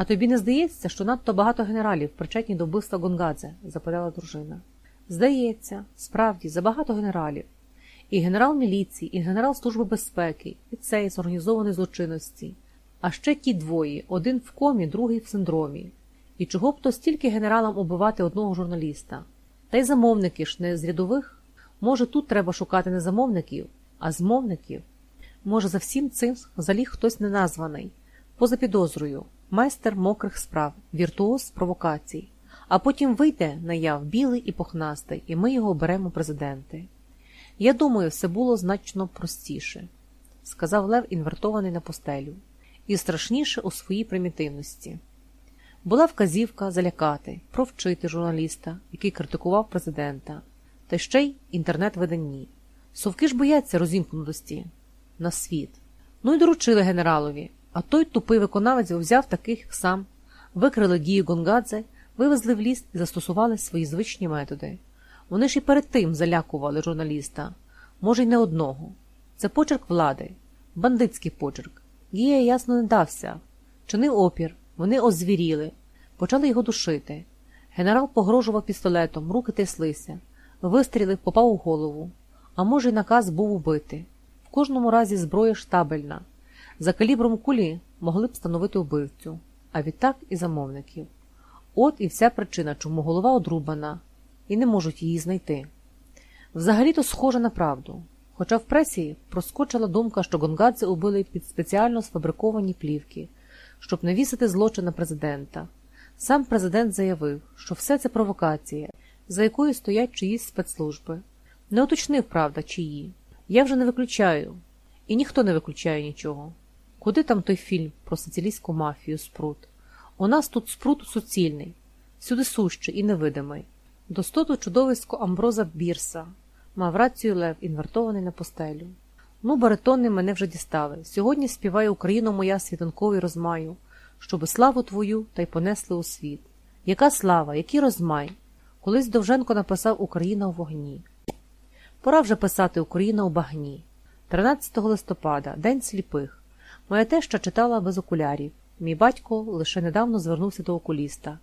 А тобі не здається, що надто багато генералів причетні до вбивства Гонгадзе? запитала дружина. Здається, справді, забагато генералів. І генерал міліції, і генерал Служби безпеки, і цей з організованої злочинності. А ще ті двоє: один в комі, другий в синдромі. І чого б то стільки генералам убивати одного журналіста? Та й замовники ж не з рядових. Може, тут треба шукати не замовників, а змовників. Може, за всім цим заліг хтось неназваний, поза підозрою, майстер мокрих справ, віртуоз провокацій, а потім вийде наяв білий і похнастий, і ми його беремо президенти. Я думаю, все було значно простіше, сказав Лев, інвертований на постелю, і страшніше у своїй примітивності. Була вказівка залякати, провчити журналіста, який критикував президента, та ще й інтернет-виданні. Совки ж бояться розімкнутості на світ. Ну й доручили генералові, а той тупий виконавець взяв таких сам, викрили дії Гонгадзе, вивезли в ліс і застосували свої звичні методи. Вони ж і перед тим залякували журналіста, може, й не одного. Це почерк влади, бандитський почерк. Гія ясно не дався, чинив опір, вони озвіріли, почали його душити. Генерал погрожував пістолетом, руки тряслися, вистрілив, попав у голову. А може, й наказ був убити. В кожному разі зброя штабельна. За калібром кулі могли б встановити вбивцю, а відтак і замовників. От і вся причина, чому голова одрубана, і не можуть її знайти. Взагалі-то схоже на правду. Хоча в пресі проскочила думка, що гонгадзе убили під спеціально сфабриковані плівки, щоб навісити злочин на президента. Сам президент заявив, що все це провокація, за якою стоять чиїсь спецслужби. Не уточнив, правда, чиї. Я вже не виключаю, і ніхто не виключає нічого. Куди там той фільм про соціалістську мафію спрут? У нас тут спрут суцільний, всюди сущий і невидимий. Достоту чудовисько Амброза Бірса, мав рацію Лев, інвертований на постелю. Ну, баритони мене вже дістали. Сьогодні співає Україну моя світанковий розмаю, щоби славу твою та й понесли у світ. Яка слава, який розмай? Колись Довженко написав Україна у вогні. Пора вже писати Україна у багні. 13 листопада, День сліпих. Моя теща читала без окулярів. Мій батько лише недавно звернувся до окуліста.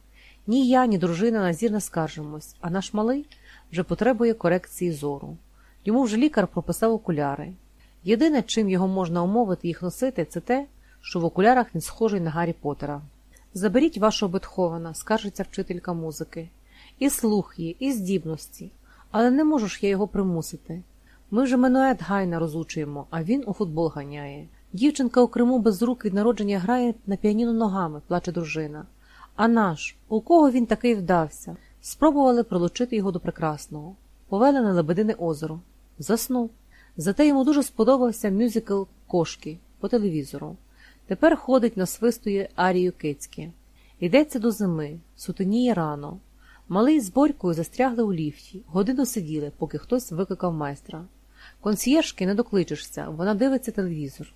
Ні я, ні дружина на зір не скаржимось, а наш малий вже потребує корекції зору. Йому вже лікар прописав окуляри. Єдине, чим його можна умовити їх носити, це те, що в окулярах він схожий на Гаррі Поттера. Заберіть вашого Бетховена, скаржиться вчителька музики. І слух є, і здібності, але не можу ж я його примусити. Ми вже Менует Гайна розучуємо, а він у футбол ганяє. Дівчинка у Криму без рук від народження грає на піаніно ногами, плаче дружина. А наш, у кого він такий вдався? Спробували прилучити його до прекрасного, повели на Лебедине озеро. Заснув. Зате йому дуже сподобався мюзикл Кошки по телевізору. Тепер ходить, насвистує Арію Кицьки. Йдеться до зими, сутеніє рано. Малий з Борькою застрягли у ліфті, годину сиділи, поки хтось викликав майстра. Консьєржки не докличешся, вона дивиться телевізор.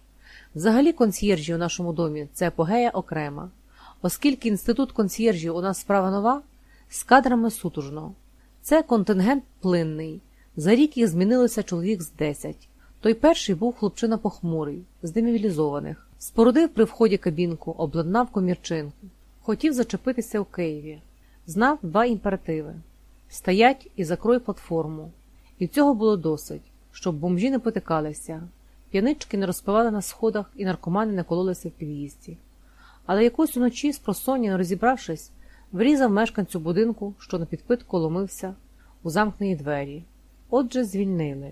Взагалі консьєржі у нашому домі це епогея окрема. Оскільки інститут консьєржів у нас справа нова, з кадрами сутужно. Це контингент плинний. За рік їх змінилося чоловік з десять. Той перший був хлопчина похмурий, з демобілізованих. Спорудив при вході кабінку, обладнав комірчинку. Хотів зачепитися у Києві. Знав два імперативи стоять і закрой платформу. І цього було досить, щоб бомжі не потикалися, п'янички не розпивали на сходах і наркомани не кололися в під'їзді. Але якось уночі, з просоння, не розібравшись, врізав мешканцю будинку, що на підпитку ломився у замкнені двері. Отже, звільнили.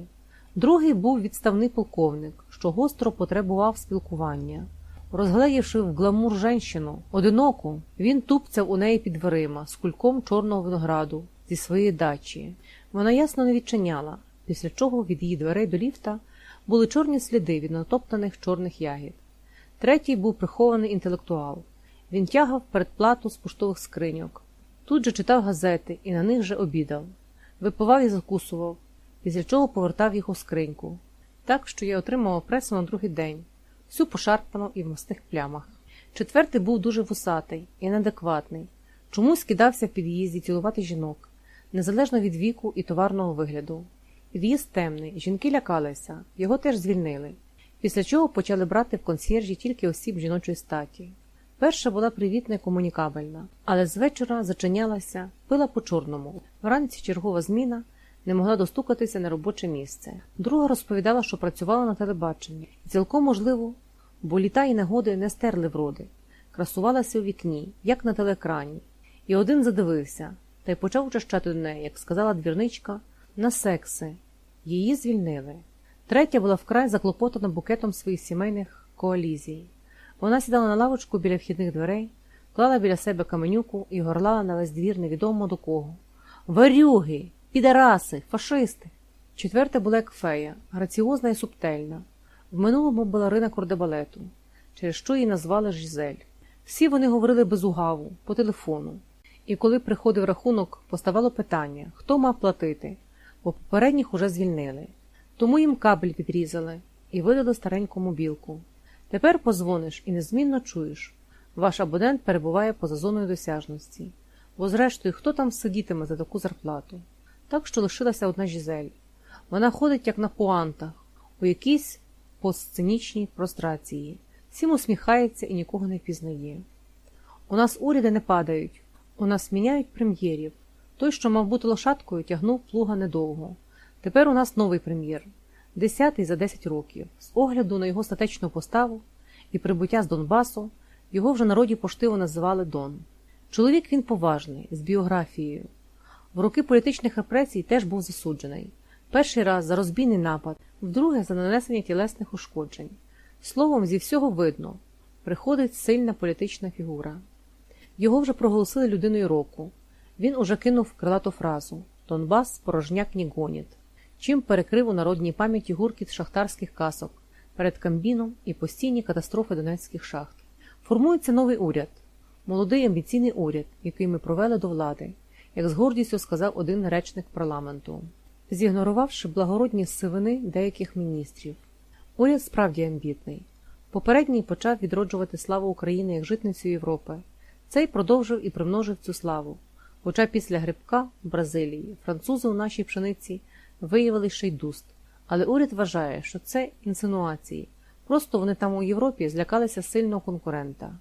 Другий був відставний полковник, що гостро потребував спілкування. Розгледівши в гламур женщину, одиноку, він тупцяв у неї під дверима з кульком чорного винограду зі своєї дачі. Вона ясно не відчиняла, після чого від її дверей до ліфта були чорні сліди від натоптаних чорних ягід. Третій був прихований інтелектуал. Він тягав передплату з поштових скриньок. Тут же читав газети і на них же обідав. Випивав і закусував, після чого повертав їх у скриньку. Так що я отримав пресу на другий день, всю пошарпану і в мастих плямах. Четвертий був дуже вусатий і неадекватний. Чомусь кидався в під'їзді цілувати жінок, незалежно від віку і товарного вигляду. Під'їзд темний, жінки лякалися, його теж звільнили, після чого почали брати в консьєржі тільки осіб жіночої статі. Перша була привітна і комунікабельна, але з вечора зачинялася, пила по чорному. Вранці чергова зміна не могла достукатися на робоче місце. Друга розповідала, що працювала на телебаченні, і цілком можливо, бо літа і негоди не стерли вроди, красувалася у вікні, як на телеекрані. І один задивився та й почав учащати до неї, як сказала двірничка, на секси. Її звільнили. Третя була вкрай заклопотана букетом своїх сімейних коалізій. Вона сідала на лавочку біля вхідних дверей, клала біля себе каменюку і горлала на весь двір невідомо до кого. Варюги, підараси, фашисти. Четверта була як фея, граціозна і субтельна. В минулому балерина кордебалету, через що її назвали Жизель. Всі вони говорили без угаву, по телефону. І коли приходив рахунок, поставало питання, хто мав платити, бо попередніх уже звільнили. Тому їм кабель підрізали і видали стареньку мобілку. Тепер позвониш і незмінно чуєш. Ваш абонент перебуває поза зоною досяжності, бо, зрештою, хто там сидітиме за таку зарплату? Так що лишилася одна Жизель. Вона ходить, як на пуантах, у якійсь постсценічній прострації, всім усміхається і нікого не впізнає. У нас уряди не падають, у нас міняють прем'єрів. Той, що мав бути лошадкою, тягнув плуга недовго. Тепер у нас новий прем'єр, десятий за 10 років. З огляду на його статечну поставу і прибуття з Донбасу, його вже народі поштиво називали Дон. Чоловік він поважний, з біографією. В роки політичних репресій теж був засуджений. Перший раз за розбійний напад, вдруге за нанесення тілесних ушкоджень. Словом, зі всього видно, приходить сильна політична фігура. Його вже проголосили людиною року. Він уже кинув крилату фразу Донбас порожняк не гонить, чим перекрив у народній пам'яті гуркіт шахтарських касок перед Камбіном і постійні катастрофи донецьких шахт. Формується новий уряд, молодий амбіційний уряд, який ми провели до влади, як з гордістю сказав один речник парламенту, зігнорувавши благородні сивини деяких міністрів. Уряд справді амбітний. Попередній почав відроджувати славу України як житницю Європи. Цей продовжив і примножив цю славу. Хоча після грибка в Бразилії французи у нашій пшениці виявили ще й дуст. Але уряд вважає, що це інсинуації. Просто вони там у Європі злякалися сильного конкурента.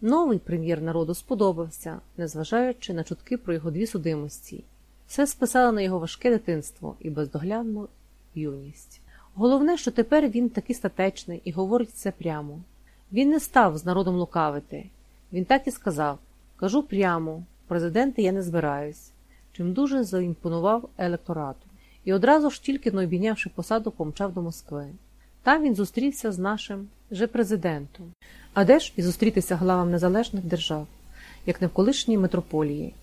Новий прем'єр народу сподобався, незважаючи на чутки про його дві судимості. Все списало на його важке дитинство і бездоглядну юність. Головне, що тепер він такий статечний і говорить це прямо. Він не став з народом лукавити. Він так і сказав кажу прямо, президенти я не збираюсь, чим дуже заімпонував електорату. І одразу ж тільки не обійнявши посаду, помчав до Москви. Там він зустрівся з нашим же президентом. А де ж і зустрітися главам незалежних держав, як не в колишній метрополії,